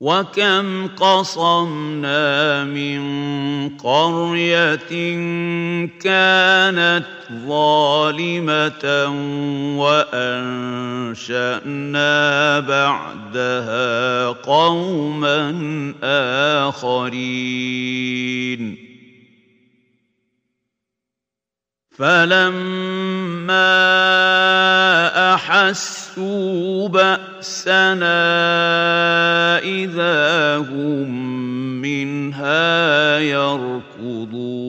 وكم قصمنا من قريه كانت ظالمه وانشانا بعدها قوما اخرين فلما احسوا باسنا اذا هم منها يركضون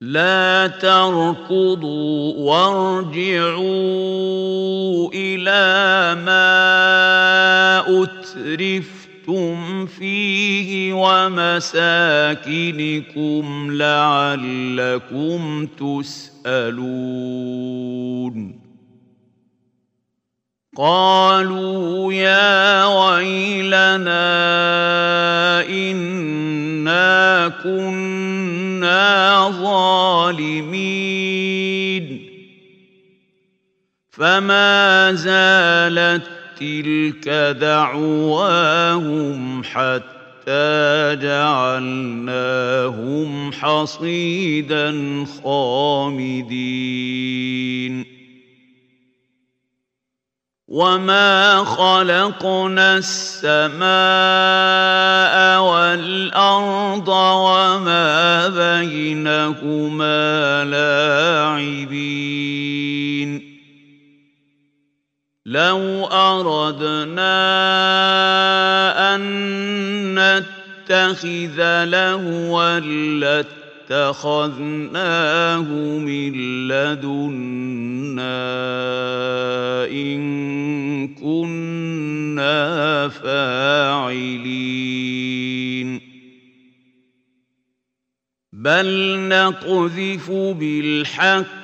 لا تركضوا وارجعوا إلى ما فيه ومساكنكم لعلكم تسألون. قالوا يا ويلنا إنا كنا ظالمين. فما زالت تلك دعواهم حتى جعلناهم حصيدا خامدين. وما خلقنا السماء والارض وما بينهما لاعبين. لو اردنا ان نتخذ لهوا لاتخذناه من لدنا ان كنا فاعلين بل نقذف بالحق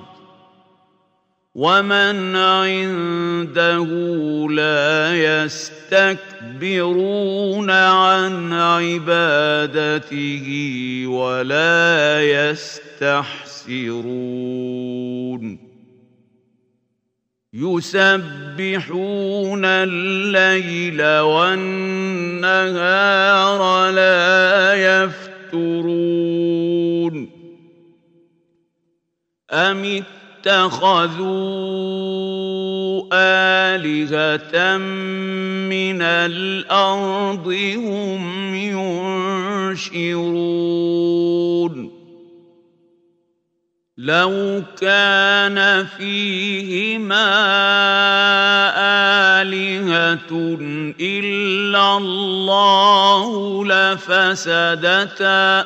ومن عنده لا يستكبرون عن عبادته ولا يستحسرون يسبحون الليل والنهار لا يفترون أم اتخذوا آلهة من الأرض هم ينشرون. لو كان فيهما آلهة إلا الله لفسدتا.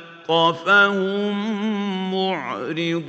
فهم معرضون